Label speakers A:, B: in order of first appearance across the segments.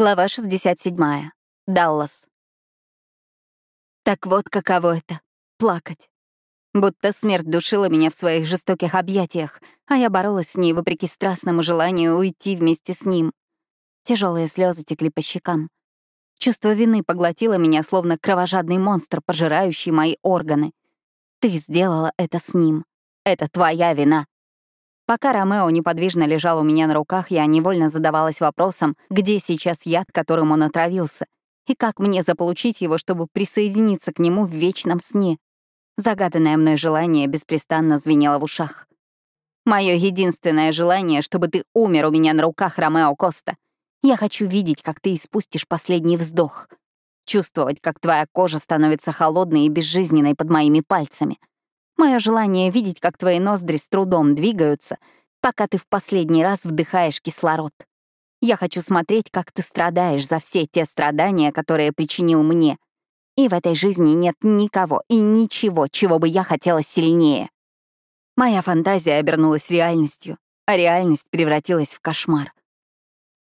A: Глава 67. Даллас. Так вот каково это — плакать. Будто смерть душила меня в своих жестоких объятиях, а я боролась с ней вопреки страстному желанию уйти вместе с ним. Тяжелые слезы текли по щекам. Чувство вины поглотило меня, словно кровожадный монстр, пожирающий мои органы. Ты сделала это с ним. Это твоя вина. Пока Ромео неподвижно лежал у меня на руках, я невольно задавалась вопросом, где сейчас яд, которым он отравился, и как мне заполучить его, чтобы присоединиться к нему в вечном сне. Загаданное мной желание беспрестанно звенело в ушах. Мое единственное желание, чтобы ты умер у меня на руках, Ромео Коста. Я хочу видеть, как ты испустишь последний вздох. Чувствовать, как твоя кожа становится холодной и безжизненной под моими пальцами. Мое желание видеть, как твои ноздри с трудом двигаются, пока ты в последний раз вдыхаешь кислород. Я хочу смотреть, как ты страдаешь за все те страдания, которые причинил мне. И в этой жизни нет никого и ничего, чего бы я хотела сильнее. Моя фантазия обернулась реальностью, а реальность превратилась в кошмар.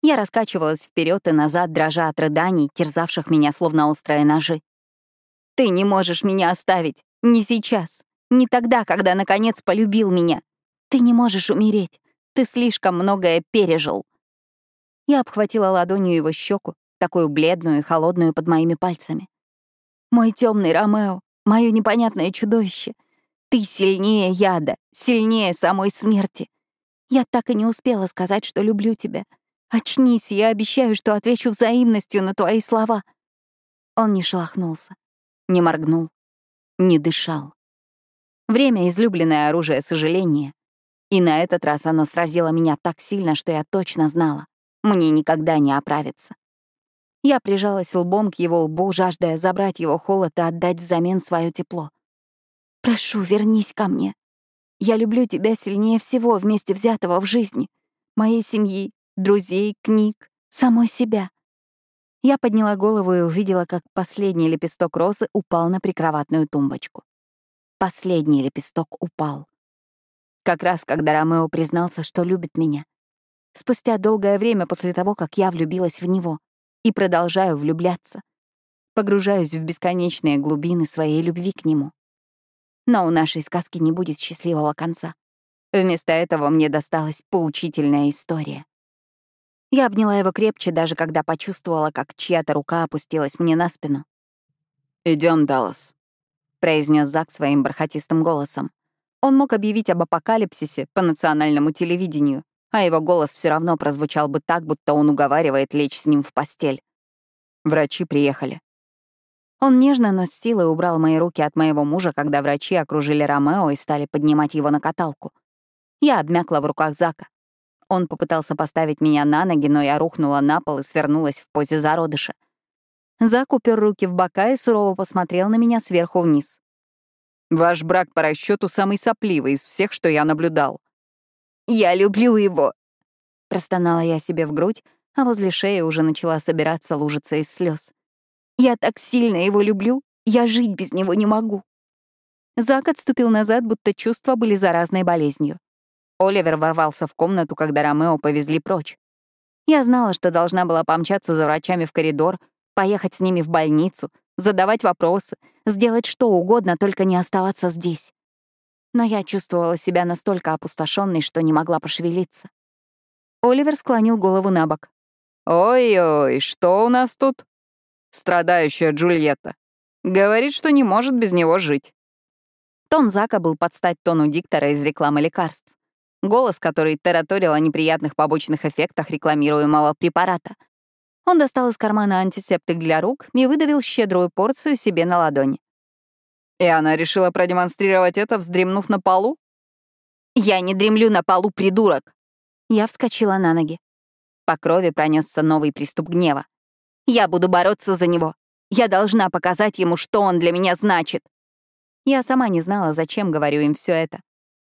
A: Я раскачивалась вперед и назад, дрожа от рыданий, терзавших меня словно острые ножи. «Ты не можешь меня оставить, не сейчас. Не тогда, когда, наконец, полюбил меня. Ты не можешь умереть. Ты слишком многое пережил. Я обхватила ладонью его щеку, такую бледную и холодную под моими пальцами. Мой темный Ромео, мое непонятное чудовище. Ты сильнее яда, сильнее самой смерти. Я так и не успела сказать, что люблю тебя. Очнись, я обещаю, что отвечу взаимностью на твои слова. Он не шелохнулся, не моргнул, не дышал. Время — излюбленное оружие сожаления. И на этот раз оно сразило меня так сильно, что я точно знала. Мне никогда не оправиться. Я прижалась лбом к его лбу, жаждая забрать его холод и отдать взамен свое тепло. «Прошу, вернись ко мне. Я люблю тебя сильнее всего вместе взятого в жизни. Моей семьи, друзей, книг, самой себя». Я подняла голову и увидела, как последний лепесток розы упал на прикроватную тумбочку. Последний лепесток упал. Как раз когда Ромео признался, что любит меня. Спустя долгое время после того, как я влюбилась в него. И продолжаю влюбляться. Погружаюсь в бесконечные глубины своей любви к нему. Но у нашей сказки не будет счастливого конца. Вместо этого мне досталась поучительная история. Я обняла его крепче, даже когда почувствовала, как чья-то рука опустилась мне на спину. Идем, Даллас», — произнес Зак своим бархатистым голосом. Он мог объявить об апокалипсисе по национальному телевидению, а его голос все равно прозвучал бы так, будто он уговаривает лечь с ним в постель. Врачи приехали. Он нежно, но с силой убрал мои руки от моего мужа, когда врачи окружили Ромео и стали поднимать его на каталку. Я обмякла в руках Зака. Он попытался поставить меня на ноги, но я рухнула на пол и свернулась в позе зародыша. Зак упер руки в бока и сурово посмотрел на меня сверху вниз. «Ваш брак по расчету самый сопливый из всех, что я наблюдал». «Я люблю его!» Простонала я себе в грудь, а возле шеи уже начала собираться лужица из слез. «Я так сильно его люблю, я жить без него не могу». Зак отступил назад, будто чувства были заразной болезнью. Оливер ворвался в комнату, когда Ромео повезли прочь. Я знала, что должна была помчаться за врачами в коридор, поехать с ними в больницу, задавать вопросы, сделать что угодно, только не оставаться здесь. Но я чувствовала себя настолько опустошенной, что не могла пошевелиться. Оливер склонил голову на бок. «Ой-ой, что у нас тут?» «Страдающая Джульетта. Говорит, что не может без него жить». Тон Зака был под стать тону диктора из рекламы лекарств. Голос, который тараторил о неприятных побочных эффектах рекламируемого препарата — он достал из кармана антисептик для рук и выдавил щедрую порцию себе на ладони. И она решила продемонстрировать это, вздремнув на полу? «Я не дремлю на полу, придурок!» Я вскочила на ноги. По крови пронесся новый приступ гнева. «Я буду бороться за него. Я должна показать ему, что он для меня значит». Я сама не знала, зачем говорю им все это.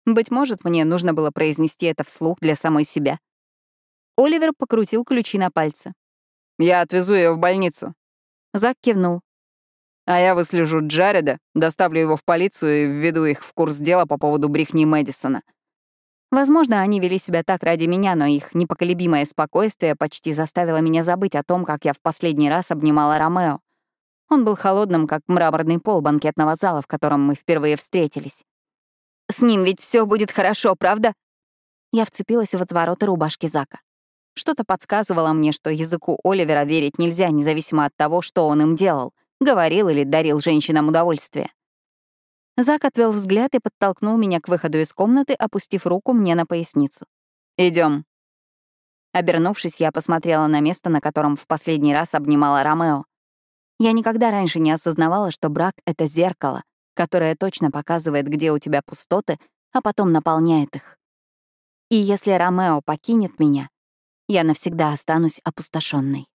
A: Быть может, мне нужно было произнести это вслух для самой себя. Оливер покрутил ключи на пальце. Я отвезу ее в больницу». Зак кивнул. «А я выслежу Джареда, доставлю его в полицию и введу их в курс дела по поводу брехни Мэдисона. Возможно, они вели себя так ради меня, но их непоколебимое спокойствие почти заставило меня забыть о том, как я в последний раз обнимала Ромео. Он был холодным, как мраморный пол банкетного зала, в котором мы впервые встретились. «С ним ведь все будет хорошо, правда?» Я вцепилась в отвороты рубашки Зака. Что-то подсказывало мне, что языку Оливера верить нельзя, независимо от того, что он им делал, говорил или дарил женщинам удовольствие. Зак отвел взгляд и подтолкнул меня к выходу из комнаты, опустив руку мне на поясницу. Идем. Обернувшись, я посмотрела на место, на котором в последний раз обнимала Ромео. Я никогда раньше не осознавала, что брак — это зеркало, которое точно показывает, где у тебя пустоты, а потом наполняет их. И если Ромео покинет меня, я навсегда останусь опустошенной.